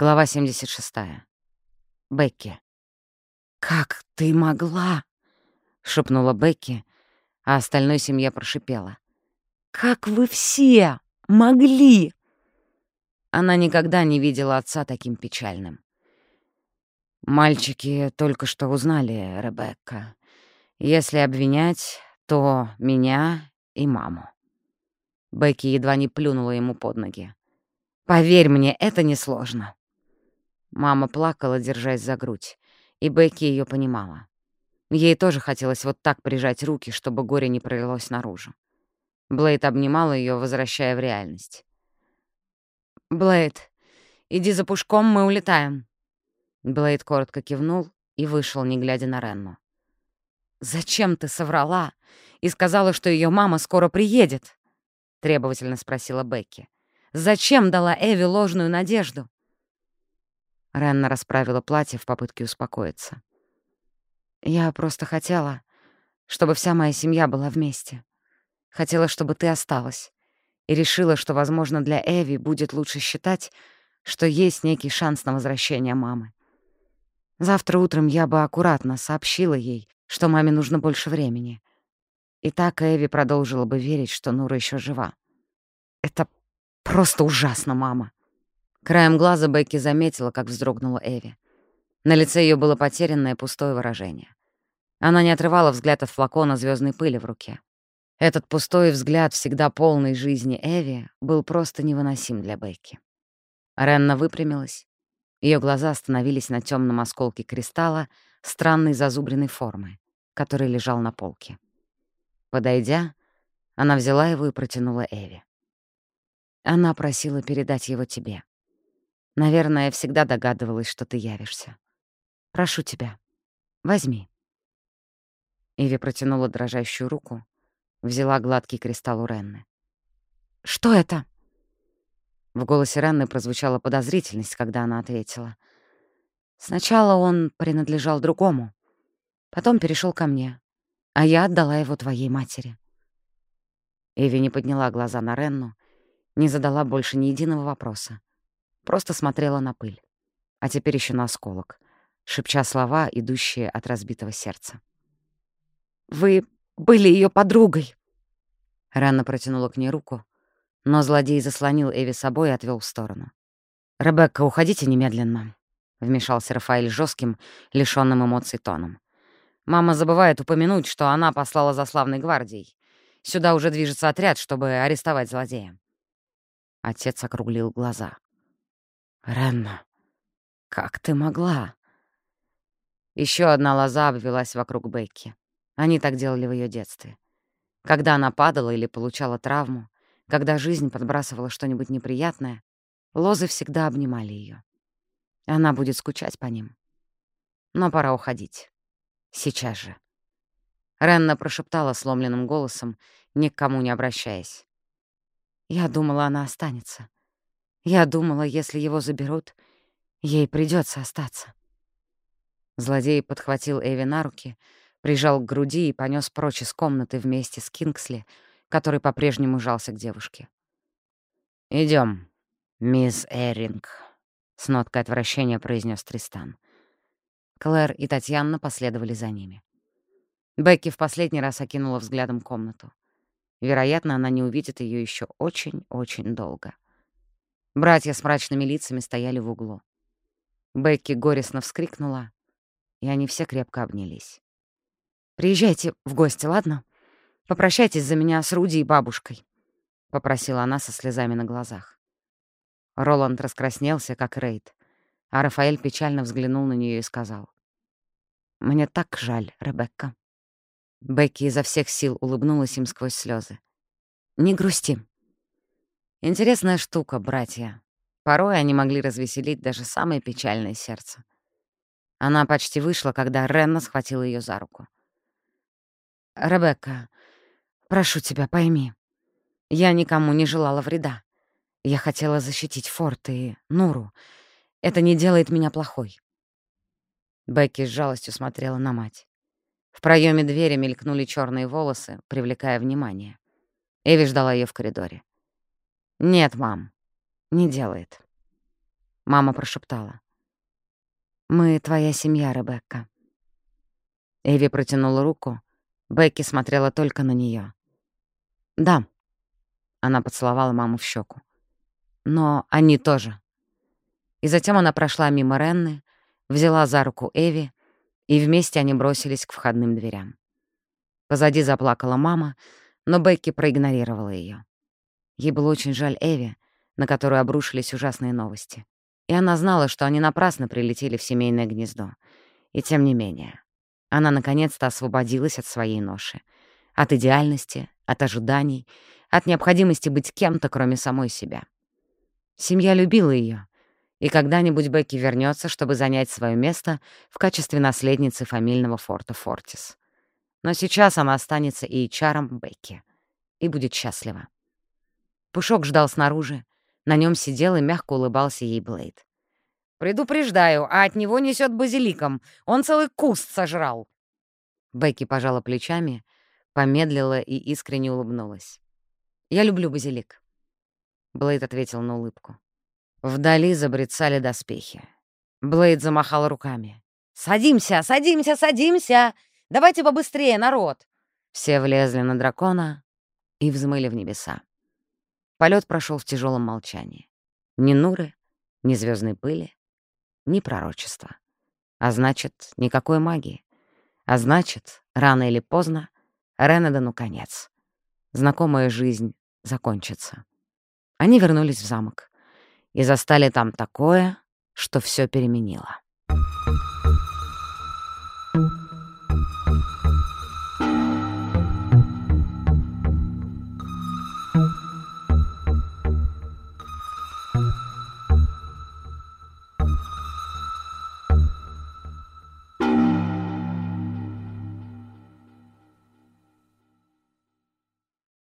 Глава 76. Бекки. «Как ты могла?» — шепнула Бекки, а остальной семья прошипела. «Как вы все могли?» Она никогда не видела отца таким печальным. «Мальчики только что узнали, Ребекка. Если обвинять, то меня и маму». Бекки едва не плюнула ему под ноги. «Поверь мне, это несложно». Мама плакала, держась за грудь, и Бекки ее понимала. Ей тоже хотелось вот так прижать руки, чтобы горе не пролилось наружу. Блейд обнимала ее, возвращая в реальность. «Блейд, иди за пушком, мы улетаем». Блейд коротко кивнул и вышел, не глядя на Ренну. «Зачем ты соврала и сказала, что ее мама скоро приедет?» — требовательно спросила Бекки. «Зачем дала Эви ложную надежду?» Ренна расправила платье в попытке успокоиться. «Я просто хотела, чтобы вся моя семья была вместе. Хотела, чтобы ты осталась. И решила, что, возможно, для Эви будет лучше считать, что есть некий шанс на возвращение мамы. Завтра утром я бы аккуратно сообщила ей, что маме нужно больше времени. И так Эви продолжила бы верить, что Нура еще жива. Это просто ужасно, мама. Краем глаза Бекки заметила, как вздрогнула Эви. На лице ее было потерянное пустое выражение. Она не отрывала взгляд от флакона звездной пыли в руке. Этот пустой взгляд, всегда полный жизни Эви, был просто невыносим для Бекки. Ренна выпрямилась. Ее глаза остановились на темном осколке кристалла странной зазубренной формы, который лежал на полке. Подойдя, она взяла его и протянула Эви. Она просила передать его тебе. Наверное, я всегда догадывалась, что ты явишься. Прошу тебя, возьми». Иви протянула дрожащую руку, взяла гладкий кристалл у Ренны. «Что это?» В голосе Ренны прозвучала подозрительность, когда она ответила. «Сначала он принадлежал другому, потом перешел ко мне, а я отдала его твоей матери». Эви не подняла глаза на Ренну, не задала больше ни единого вопроса. Просто смотрела на пыль. А теперь еще на осколок, шепча слова, идущие от разбитого сердца. «Вы были ее подругой!» Ранна протянула к ней руку, но злодей заслонил Эви собой и отвел в сторону. «Ребекка, уходите немедленно», — вмешался Рафаэль жестким, лишенным эмоций тоном. «Мама забывает упомянуть, что она послала за славной гвардией. Сюда уже движется отряд, чтобы арестовать злодея». Отец округлил глаза. «Ренна, как ты могла?» Еще одна лоза обвелась вокруг Бекки. Они так делали в ее детстве. Когда она падала или получала травму, когда жизнь подбрасывала что-нибудь неприятное, лозы всегда обнимали ее. Она будет скучать по ним. Но пора уходить. Сейчас же. Ренна прошептала сломленным голосом, ни к кому не обращаясь. «Я думала, она останется. Я думала, если его заберут, ей придется остаться. Злодей подхватил Эви на руки, прижал к груди и понес прочь из комнаты вместе с Кингсли, который по-прежнему жался к девушке. Идем, мисс Эринг», — с ноткой отвращения произнес Тристан. Клэр и Татьяна последовали за ними. Бекки в последний раз окинула взглядом комнату. Вероятно, она не увидит ее еще очень-очень долго. Братья с мрачными лицами стояли в углу. Бекки горестно вскрикнула, и они все крепко обнялись. «Приезжайте в гости, ладно? Попрощайтесь за меня с Руди и бабушкой», — попросила она со слезами на глазах. Роланд раскраснелся, как Рейд, а Рафаэль печально взглянул на нее и сказал. «Мне так жаль, Ребекка». Бекки изо всех сил улыбнулась им сквозь слезы. «Не грусти. Интересная штука, братья. Порой они могли развеселить даже самое печальное сердце. Она почти вышла, когда Ренна схватила ее за руку. «Ребекка, прошу тебя, пойми. Я никому не желала вреда. Я хотела защитить Форт и Нуру. Это не делает меня плохой». Бекки с жалостью смотрела на мать. В проеме двери мелькнули черные волосы, привлекая внимание. Эви ждала ее в коридоре. «Нет, мам, не делает». Мама прошептала. «Мы твоя семья, Ребекка». Эви протянула руку. Бекки смотрела только на нее. «Да». Она поцеловала маму в щеку. «Но они тоже». И затем она прошла мимо Ренны, взяла за руку Эви, и вместе они бросились к входным дверям. Позади заплакала мама, но Бекки проигнорировала ее. Ей было очень жаль Эви, на которую обрушились ужасные новости. И она знала, что они напрасно прилетели в семейное гнездо. И тем не менее, она наконец-то освободилась от своей ноши. От идеальности, от ожиданий, от необходимости быть кем-то, кроме самой себя. Семья любила ее, и когда-нибудь Бекки вернется, чтобы занять свое место в качестве наследницы фамильного форта Фортис. Но сейчас она останется и чаром Бекки и будет счастлива. Пушок ждал снаружи, на нем сидел и мягко улыбался ей Блейд. «Предупреждаю, а от него несет базиликом. Он целый куст сожрал». Бекки пожала плечами, помедлила и искренне улыбнулась. «Я люблю базилик». Блейд ответил на улыбку. Вдали забрецали доспехи. Блейд замахал руками. «Садимся, садимся, садимся! Давайте побыстрее, народ!» Все влезли на дракона и взмыли в небеса. Полет прошел в тяжелом молчании. Ни Нуры, ни звездной пыли, ни пророчества. А значит, никакой магии. А значит, рано или поздно Ренедану конец. Знакомая жизнь закончится. Они вернулись в замок и застали там такое, что все переменило.